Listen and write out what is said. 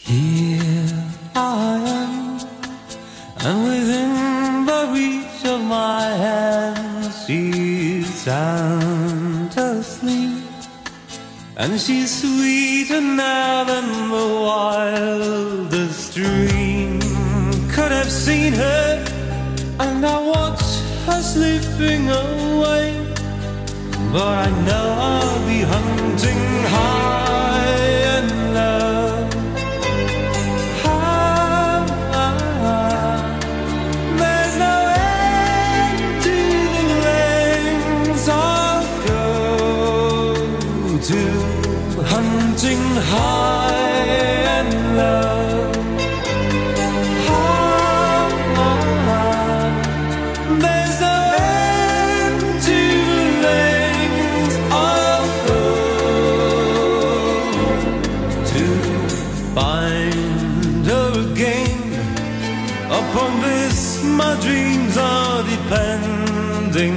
Here I am, and within the reach of my hand, she's sound asleep, and she's sweeter now than the wildest dream. Could have seen her, and I watch her slipping away, but I know to hunting high and low. There's no end to to find her again. Upon this, my dreams are depending